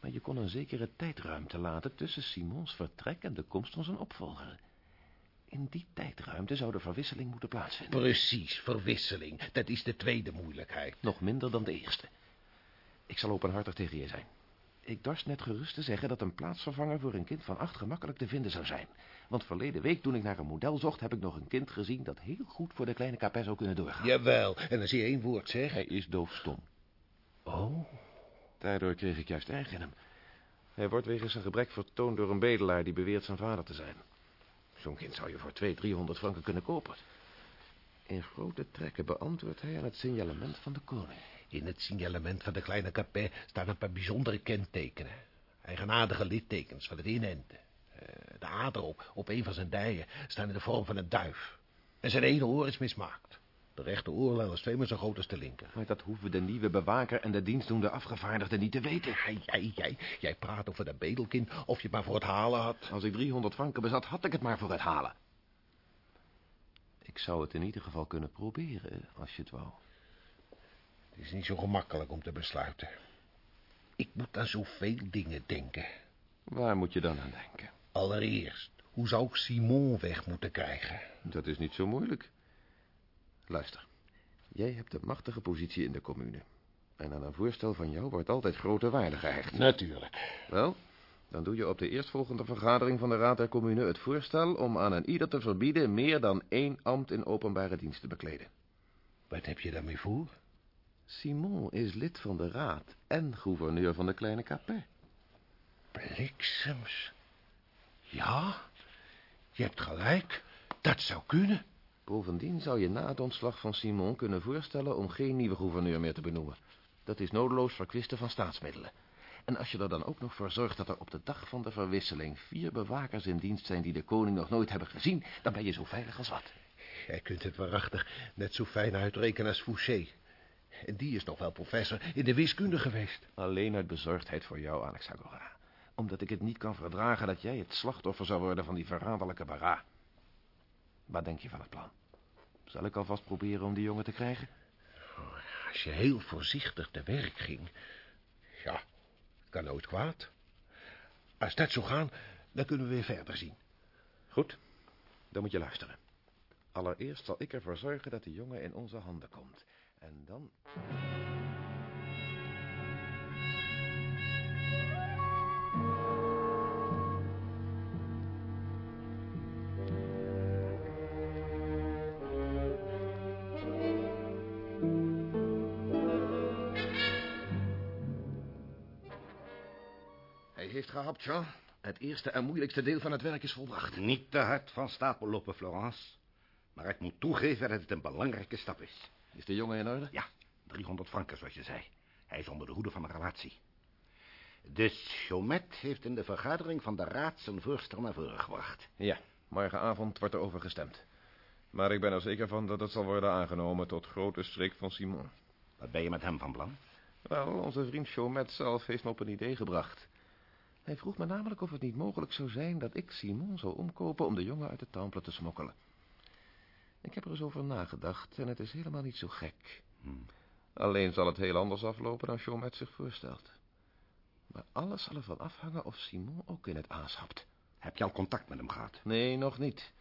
Maar je kon een zekere tijdruimte laten tussen Simons vertrek en de komst van zijn opvolger. In die tijdruimte zou de verwisseling moeten plaatsvinden. Precies, verwisseling. Dat is de tweede moeilijkheid. Nog minder dan de eerste. Ik zal openhartig tegen je zijn. Ik dorst net gerust te zeggen dat een plaatsvervanger voor een kind van acht gemakkelijk te vinden zou zijn. Want verleden week, toen ik naar een model zocht, heb ik nog een kind gezien dat heel goed voor de kleine Capet zou kunnen doorgaan. Jawel, en als hij één woord zegt... Hij is doofstom. Oh? Daardoor kreeg ik juist erg in hem. Hij wordt wegens zijn gebrek vertoond door een bedelaar die beweert zijn vader te zijn. Zo'n kind zou je voor twee, driehonderd franken kunnen kopen. In grote trekken beantwoordt hij aan het signalement van de koning. In het signalement van de kleine Capet staan een paar bijzondere kentekenen. Eigenaardige littekens van het inenten. Uh, de ader op, op een van zijn dijen staan in de vorm van een duif. En zijn ene oor is mismaakt. De rechte oorlel is tweemaal zo groot als de linker. Maar dat hoeven de nieuwe bewaker en de dienstdoende afgevaardigde niet te weten. Ja, jij, jij, jij praat over dat bedelkind of je het maar voor het halen had. Als ik 300 franken bezat, had ik het maar voor het halen. Ik zou het in ieder geval kunnen proberen, als je het wou. Het is niet zo gemakkelijk om te besluiten. Ik moet aan zoveel dingen denken. Waar moet je dan aan denken? Allereerst, hoe zou ik Simon weg moeten krijgen? Dat is niet zo moeilijk. Luister, jij hebt een machtige positie in de commune. En aan een voorstel van jou wordt altijd grote waarde gehecht. Natuurlijk. Wel, dan doe je op de eerstvolgende vergadering van de Raad der Commune het voorstel om aan een ieder te verbieden meer dan één ambt in openbare dienst te bekleden. Wat heb je daarmee voor? Simon is lid van de raad en gouverneur van de kleine Capet. Bliksems. Ja, je hebt gelijk. Dat zou kunnen. Bovendien zou je na het ontslag van Simon kunnen voorstellen om geen nieuwe gouverneur meer te benoemen. Dat is nodeloos verkwisten van staatsmiddelen. En als je er dan ook nog voor zorgt dat er op de dag van de verwisseling vier bewakers in dienst zijn die de koning nog nooit hebben gezien, dan ben je zo veilig als wat. Jij kunt het waarachtig net zo fijn uitrekenen als Fouché. En die is nog wel professor in de wiskunde geweest. Alleen uit bezorgdheid voor jou, Alex Agora. Omdat ik het niet kan verdragen dat jij het slachtoffer zou worden van die verraderlijke bara. Wat denk je van het plan? Zal ik alvast proberen om die jongen te krijgen? Oh, Als je heel voorzichtig te werk ging... Ja, kan nooit kwaad. Als dat zo gaan, dan kunnen we weer verder zien. Goed, dan moet je luisteren. Allereerst zal ik ervoor zorgen dat de jongen in onze handen komt. En dan... Hij heeft gehapt, Jean. Het eerste en moeilijkste deel van het werk is volbracht. Niet te hard van stapel lopen, Florence. Maar ik moet toegeven dat het een belangrijke stap is. Is de jongen in orde? Ja, 300 franken, zoals je zei. Hij is onder de hoede van een relatie. Dus Chomet heeft in de vergadering van de raad zijn voorstel naar voren gebracht. Ja, morgenavond wordt er over gestemd. Maar ik ben er zeker van dat het zal worden aangenomen tot grote schrik van Simon. Wat ben je met hem van plan? Wel, onze vriend Chomet zelf heeft me op een idee gebracht. Hij vroeg me namelijk of het niet mogelijk zou zijn dat ik Simon zou omkopen om de jongen uit de temple te smokkelen. Ik heb er eens over nagedacht en het is helemaal niet zo gek. Hmm. Alleen zal het heel anders aflopen dan Chomet zich voorstelt. Maar alles zal ervan afhangen of Simon ook in het aas hapt. Heb je al contact met hem gehad? Nee, nog niet.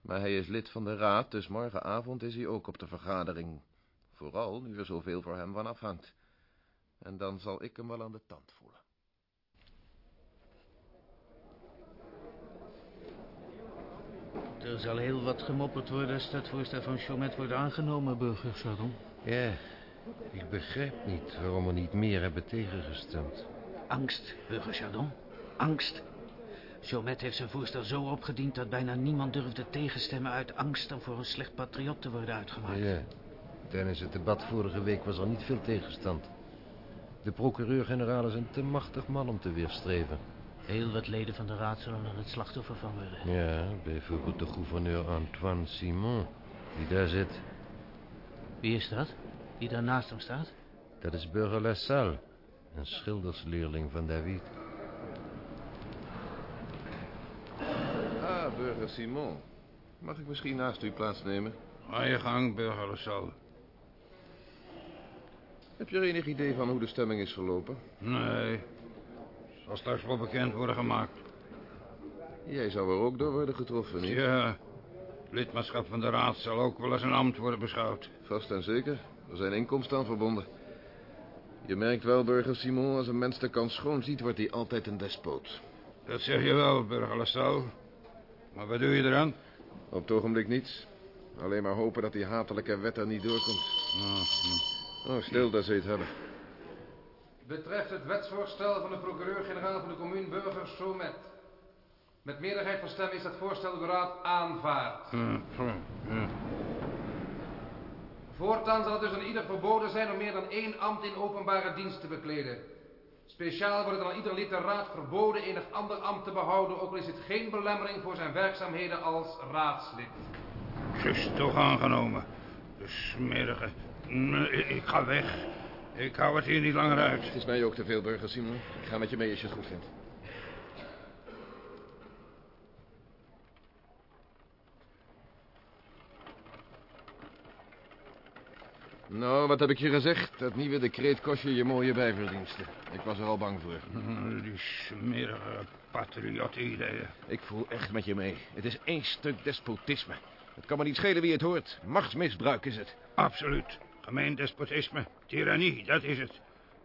Maar hij is lid van de raad, dus morgenavond is hij ook op de vergadering. Vooral nu er zoveel voor hem van afhangt. En dan zal ik hem wel aan de tand voelen. Er zal heel wat gemopperd worden als dat voorstel van Chomet wordt aangenomen, burger Chardon. Ja, ik begrijp niet waarom we niet meer hebben tegengestemd. Angst, burger Chardon. Angst. Chomet heeft zijn voorstel zo opgediend dat bijna niemand durfde tegenstemmen uit angst om voor een slecht patriot te worden uitgemaakt. Ja, tijdens het debat vorige week was er niet veel tegenstand. De procureur-generaal is een te machtig man om te weerstreven. Heel wat leden van de raad zullen er het slachtoffer van worden. Ja, bijvoorbeeld de gouverneur Antoine Simon, die daar zit. Wie is dat? Die daar naast hem staat? Dat is burger Lassalle, een schildersleerling van David. Ah, burger Simon. Mag ik misschien naast u plaatsnemen? Ga je gang, burger Lassalle. Heb je enig idee van hoe de stemming is verlopen? Nee. Zal straks wel bekend worden gemaakt. Jij zou er ook door worden getroffen, niet? Ja. Lidmaatschap van de raad zal ook wel als een ambt worden beschouwd. Vast en zeker. Er zijn inkomsten aan verbonden. Je merkt wel, burger Simon, als een mens de kans schoon ziet, wordt hij altijd een despoot. Dat zeg je wel, burger Lassalle. Maar wat doe je eraan? Op het ogenblik niets. Alleen maar hopen dat die hatelijke wet er niet doorkomt. Oh, stil, daar ze het hebben. Betreft het wetsvoorstel van de procureur-generaal van de commune Burger Chomet. Met meerderheid van stemmen is dat voorstel door de raad aanvaard. Voortaan zal het dus aan ieder verboden zijn om meer dan één ambt in openbare dienst te bekleden. Speciaal wordt het aan ieder lid der raad verboden enig ander ambt te behouden, ook al is het geen belemmering voor zijn werkzaamheden als raadslid. Ze is toch aangenomen. De smerige. Nee, ik ga weg. Ik hou het hier niet langer uit. Het is mij ook te veel, burger Simon. Ik ga met je mee als je het goed vindt. Nou, wat heb ik je gezegd? Dat nieuwe decreet kost je je mooie bijverdiensten. Ik was er al bang voor. Die smerige patriot-ideeën. Ik voel echt met je mee. Het is één stuk despotisme. Het kan me niet schelen wie het hoort. Machtsmisbruik is het. Absoluut. Gemeen despotisme. Tirannie, dat is het.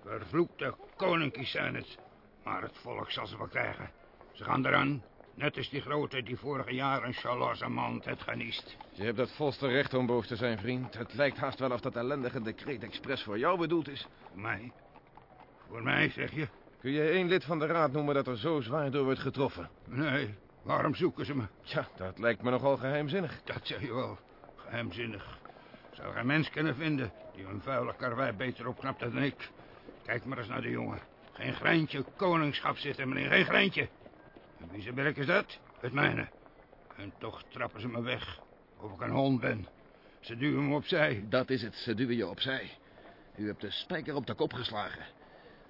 Vervloekte koninkjes zijn het. Maar het volk zal ze wel krijgen. Ze gaan eraan. Net als die grote die vorig jaar een charlotte het geniest. Je hebt dat volste recht om boos te zijn, vriend. Het lijkt haast wel of dat ellendige decreet expres voor jou bedoeld is. Voor mij? Voor mij, zeg je? Kun je één lid van de raad noemen dat er zo zwaar door wordt getroffen? Nee, waarom zoeken ze me? Tja, dat lijkt me nogal geheimzinnig. Dat zeg je wel. Geheimzinnig. Zou geen mens kunnen vinden die een vuile karwei beter opknapt dan ik. Kijk maar eens naar de jongen. Geen greintje koningschap zit er, meneer. Geen greintje. En wie zijn werk is dat? Het mijne. En toch trappen ze me weg. Of ik een hond ben. Ze duwen me opzij. Dat is het, ze duwen je opzij. U hebt de spijker op de kop geslagen.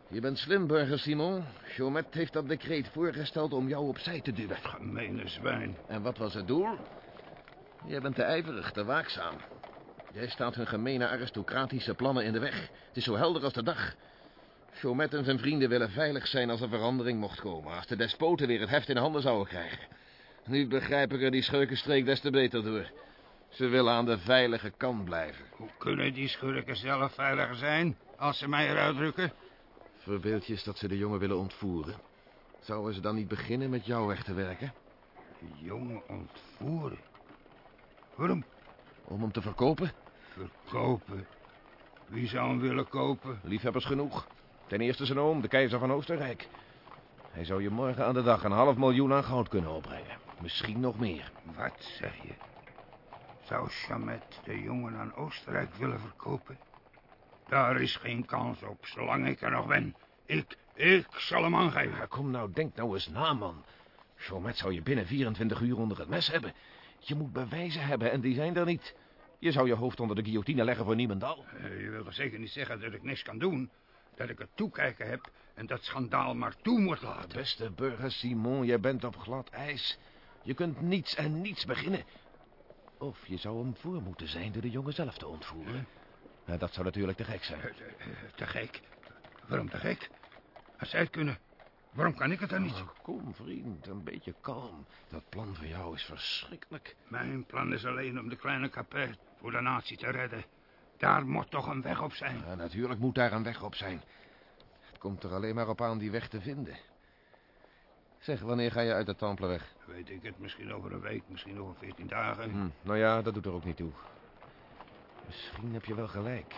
Je bent slim, burger Simon. Chomet heeft dat decreet voorgesteld om jou opzij te duwen. Gemene zwijn. En wat was het doel? Jij bent te ijverig, te waakzaam. Jij staat hun gemene aristocratische plannen in de weg. Het is zo helder als de dag. Chomet en zijn vrienden willen veilig zijn als er verandering mocht komen. Als de despoten weer het heft in handen zouden krijgen. Nu begrijp ik er die schurkenstreek des te beter door. Ze willen aan de veilige kant blijven. Hoe kunnen die schurken zelf veiliger zijn als ze mij eruit drukken? Verbeeld je eens dat ze de jongen willen ontvoeren. Zouden ze dan niet beginnen met jou weg te werken? De jongen ontvoeren? Waarom? Om hem te verkopen? Verkopen? Wie zou hem willen kopen? Liefhebbers genoeg. Ten eerste zijn oom, de keizer van Oostenrijk. Hij zou je morgen aan de dag een half miljoen aan goud kunnen opbrengen. Misschien nog meer. Wat zeg je? Zou Chamet de jongen aan Oostenrijk willen verkopen? Daar is geen kans op, zolang ik er nog ben. Ik, ik zal hem aangeven. Ja, kom nou, denk nou eens na, man. Chomet zou je binnen 24 uur onder het mes hebben. Je moet bewijzen hebben en die zijn er niet. Je zou je hoofd onder de guillotine leggen voor niemendal. Uh, je wil toch zeker niet zeggen dat ik niks kan doen? Dat ik het toekijken heb en dat schandaal maar toe moet laten? Beste burger Simon, je bent op glad ijs. Je kunt niets en niets beginnen. Of je zou hem voor moeten zijn door de jongen zelf te ontvoeren. Nou, dat zou natuurlijk te gek zijn. Uh, te gek? Waarom te gek? Als zij het kunnen, waarom kan ik het dan niet? Oh, kom, vriend, een beetje kalm. Dat plan van jou is verschrikkelijk. Mijn plan is alleen om de kleine kapet voor de natie te redden. Daar moet toch een weg op zijn? Ja, natuurlijk moet daar een weg op zijn. Het komt er alleen maar op aan die weg te vinden. Zeg, wanneer ga je uit de Temple weg? Weet ik het, misschien over een week, misschien over veertien dagen. Hm, nou ja, dat doet er ook niet toe. Misschien heb je wel gelijk.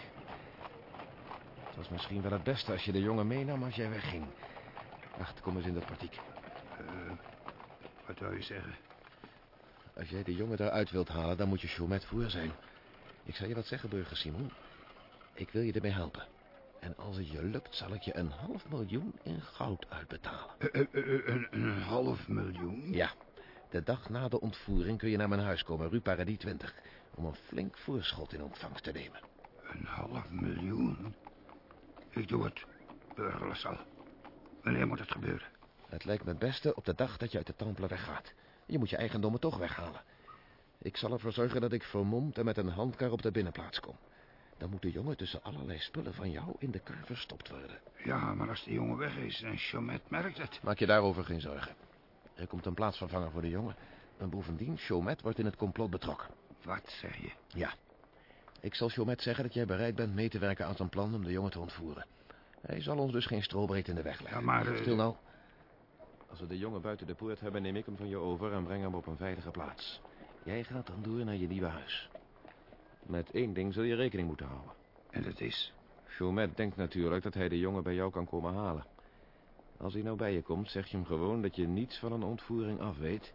Het was misschien wel het beste als je de jongen meenam als jij wegging. Wacht, kom eens in dat partiek. Uh, wat wil je zeggen? Als jij de jongen eruit wilt halen, dan moet je Chomet voor zijn. Ik zal je wat zeggen, burger Simon. Ik wil je ermee helpen. En als het je lukt, zal ik je een half miljoen in goud uitbetalen. Uh, uh, een, een, half miljoen? Ja. De dag na de ontvoering kun je naar mijn huis komen, Rue Paradis 20... om een flink voorschot in ontvangst te nemen. Een half miljoen? Ik doe het, burger Lasalle. Wanneer moet het gebeuren? Het lijkt me het beste op de dag dat je uit de Temple weggaat. Je moet je eigendommen toch weghalen. Ik zal ervoor zorgen dat ik vermomd en met een handkar op de binnenplaats kom. Dan moet de jongen tussen allerlei spullen van jou in de kar verstopt worden. Ja, maar als de jongen weg is en Chomet merkt het... Maak je daarover geen zorgen. Er komt een plaatsvervanger voor de jongen. En bovendien, Chomet wordt in het complot betrokken. Wat zeg je? Ja. Ik zal Chomet zeggen dat jij bereid bent mee te werken aan zijn plan om de jongen te ontvoeren. Hij zal ons dus geen strobreed in de weg leggen. Ja, maar... Uh... Stil nou. Als we de jongen buiten de poort hebben, neem ik hem van je over en breng hem op een veilige plaats. Jij gaat dan door naar je nieuwe huis. Met één ding zul je rekening moeten houden. En dat is? Chomet denkt natuurlijk dat hij de jongen bij jou kan komen halen. Als hij nou bij je komt, zeg je hem gewoon dat je niets van een ontvoering af weet...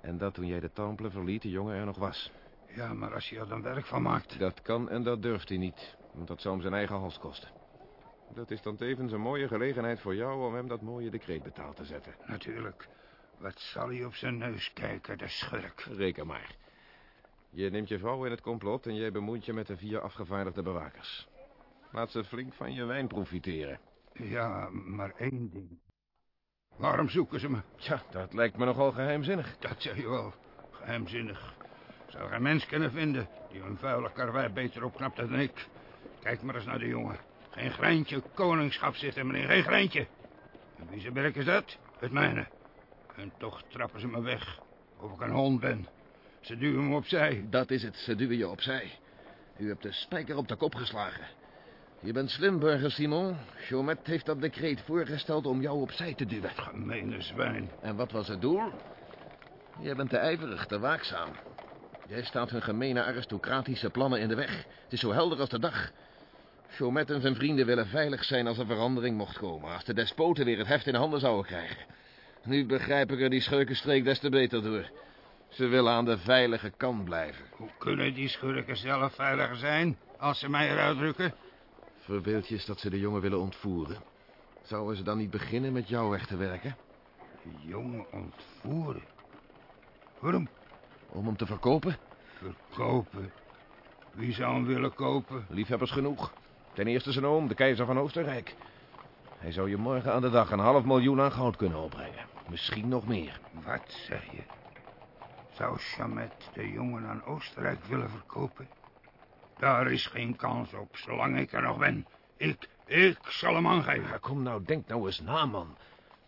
en dat toen jij de Temple verliet, de jongen er nog was. Ja, maar als je er dan werk van maakt... Dat kan en dat durft hij niet, want dat zou hem zijn eigen hals kosten. Dat is dan tevens een mooie gelegenheid voor jou om hem dat mooie decreet betaald te zetten. Natuurlijk. Wat zal hij op zijn neus kijken, de schurk. Reken maar. Je neemt je vrouw in het complot en jij bemoeit je met de vier afgevaardigde bewakers. Laat ze flink van je wijn profiteren. Ja, maar één ding. Waarom zoeken ze me? Tja, dat lijkt me nogal geheimzinnig. Dat zeg je wel. Geheimzinnig. Zou geen mens kunnen vinden die een vuile karwei beter opknapt dan ik. Kijk maar eens naar de jongen. Geen greintje koningschap zit meneer. Geen greintje. En wie zijn werk is dat? Het mijne. En toch trappen ze me weg. Of ik een hond ben. Ze duwen me opzij. Dat is het, ze duwen je opzij. U hebt de spijker op de kop geslagen. Je bent slim, burger Simon. Chomet heeft dat decreet voorgesteld om jou opzij te duwen. Gemene zwijn. En wat was het doel? Jij bent te ijverig, te waakzaam. Jij staat hun gemene aristocratische plannen in de weg. Het is zo helder als de dag. Chomet en zijn vrienden willen veilig zijn als er verandering mocht komen. Als de despoten weer het heft in handen zouden krijgen. Nu begrijp ik er die schurkenstreek des te beter door. Ze willen aan de veilige kant blijven. Hoe kunnen die schurken zelf veiliger zijn als ze mij eruit drukken? Verbeeld je eens dat ze de jongen willen ontvoeren. Zouden ze dan niet beginnen met jou weg te werken? De jongen ontvoeren? Waarom? Om hem te verkopen? Verkopen? Wie zou hem willen kopen? Liefhebbers genoeg. Ten eerste zijn oom, de keizer van Oostenrijk. Hij zou je morgen aan de dag een half miljoen aan goud kunnen opbrengen. Misschien nog meer. Wat zeg je? Zou Chamet de jongen aan Oostenrijk willen verkopen? Daar is geen kans op, zolang ik er nog ben. Ik, ik zal hem aangeven. Ja, kom nou, denk nou eens na, man.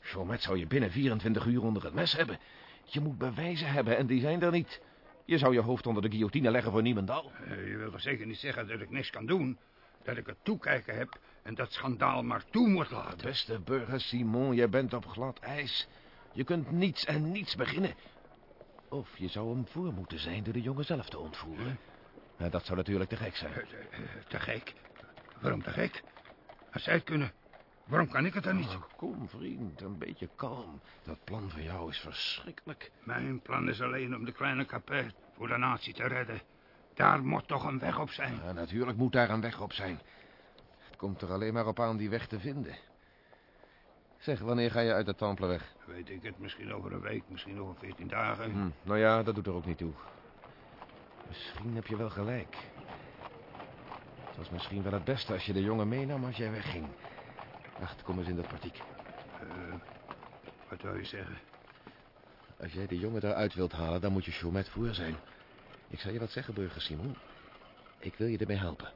Chomet zou je binnen 24 uur onder het mes hebben. Je moet bewijzen hebben en die zijn er niet. Je zou je hoofd onder de guillotine leggen voor niemendal. Uh, je wil toch zeker niet zeggen dat ik niks kan doen? Dat ik het toekijken heb en dat schandaal maar toe moet laten. Beste burger Simon, je bent op glad ijs. Je kunt niets en niets beginnen. Of je zou hem voor moeten zijn door de jongen zelf te ontvoeren. Ja, dat zou natuurlijk te gek zijn. Te, te gek? Waarom te gek? Als zij het kunnen, waarom kan ik het dan niet? Oh, kom, vriend, een beetje kalm. Dat plan van jou is verschrikkelijk. Mijn plan is alleen om de kleine kapel voor de natie te redden. Daar moet toch een weg op zijn. Ja, natuurlijk moet daar een weg op zijn. Het komt er alleen maar op aan die weg te vinden. Zeg, wanneer ga je uit de Temple weg? Weet ik het, misschien over een week, misschien over veertien dagen. Hm, nou ja, dat doet er ook niet toe. Misschien heb je wel gelijk. Het was misschien wel het beste als je de jongen meenam als jij wegging. Wacht, kom eens in dat partiek. Uh, wat wil je zeggen? Als jij de jongen eruit wilt halen, dan moet je Chomet voor zijn. Ik zal je wat zeggen, burger Simon. Ik wil je ermee helpen.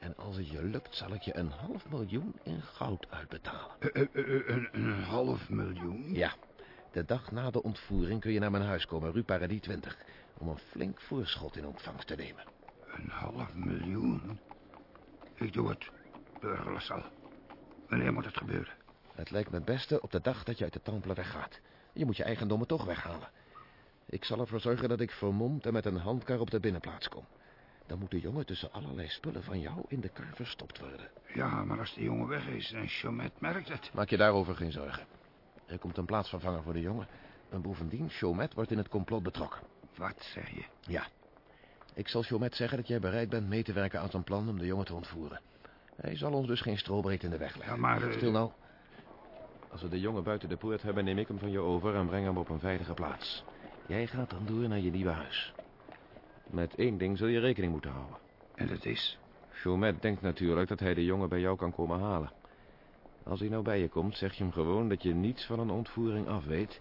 En als het je lukt, zal ik je een half miljoen in goud uitbetalen. Uh, uh, een, een, half miljoen? Ja. De dag na de ontvoering kun je naar mijn huis komen, Rue Paradis 20... om een flink voorschot in ontvangst te nemen. Een half miljoen? Ik doe het, burger. Wanneer moet het gebeuren? Het lijkt me het beste op de dag dat je uit de Temple weggaat. Je moet je eigendommen toch weghalen. Ik zal ervoor zorgen dat ik vermomd en met een handkar op de binnenplaats kom. Dan moet de jongen tussen allerlei spullen van jou in de kar verstopt worden. Ja, maar als de jongen weg is en Chomet merkt het... Maak je daarover geen zorgen. Er komt een plaatsvervanger voor de jongen. En bovendien, Chomet wordt in het complot betrokken. Wat zeg je? Ja. Ik zal Chomet zeggen dat jij bereid bent mee te werken aan zijn plan om de jongen te ontvoeren. Hij zal ons dus geen strobreed in de weg leggen. Ja, maar... Uh... Stil nou. Als we de jongen buiten de poort hebben, neem ik hem van je over en breng hem op een veilige plaats. Jij gaat dan door naar je nieuwe huis. Met één ding zul je rekening moeten houden. En dat is? Chaumet denkt natuurlijk dat hij de jongen bij jou kan komen halen. Als hij nou bij je komt, zeg je hem gewoon dat je niets van een ontvoering af weet...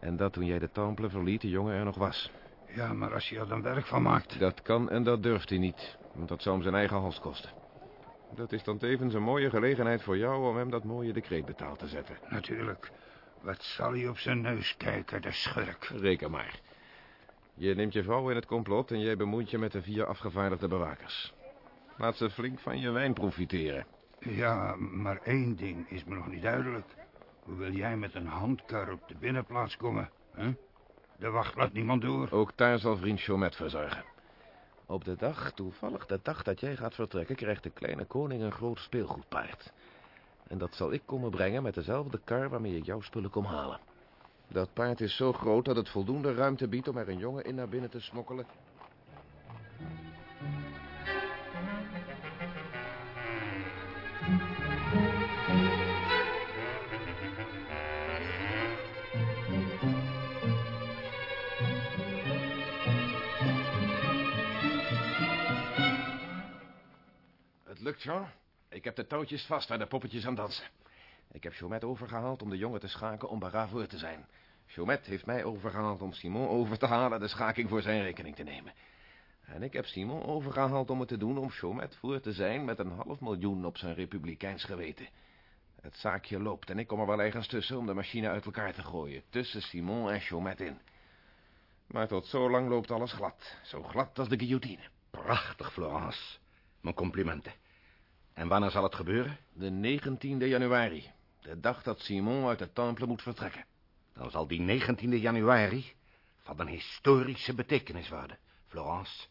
en dat toen jij de Temple verliet, de jongen er nog was. Ja, maar als je er dan werk van maakt... Dat kan en dat durft hij niet, want dat zou hem zijn eigen hals kosten. Dat is dan tevens een mooie gelegenheid voor jou om hem dat mooie decreet betaald te zetten. Natuurlijk. Wat zal hij op zijn neus kijken, de schurk. Reken maar. Je neemt je vrouw in het complot en jij bemoeit je met de vier afgevaardigde bewakers. Laat ze flink van je wijn profiteren. Ja, maar één ding is me nog niet duidelijk. Hoe wil jij met een handkar op de binnenplaats komen? Hè? De wacht laat niemand door. Ook daar zal vriend Chomet voor zorgen. Op de dag, toevallig de dag dat jij gaat vertrekken... krijgt de kleine koning een groot speelgoedpaard. En dat zal ik komen brengen met dezelfde kar waarmee ik jouw spullen kom halen. Dat paard is zo groot dat het voldoende ruimte biedt om er een jongen in naar binnen te smokkelen. Het lukt, Jean. Ik heb de touwtjes vast waar de poppetjes aan dansen. Ik heb Chomet overgehaald om de jongen te schaken om Barra voor te zijn. Chomet heeft mij overgehaald om Simon over te halen de schaking voor zijn rekening te nemen. En ik heb Simon overgehaald om het te doen om Chomet voor te zijn met een half miljoen op zijn republikeins geweten. Het zaakje loopt en ik kom er wel ergens tussen om de machine uit elkaar te gooien. Tussen Simon en Chomet in. Maar tot zo lang loopt alles glad. Zo glad als de guillotine. Prachtig, Florence. Mijn complimenten. En wanneer zal het gebeuren? De 19e januari. De dag dat Simon uit de Temple moet vertrekken. Dan zal die 19e januari van een historische betekenis worden, Florence.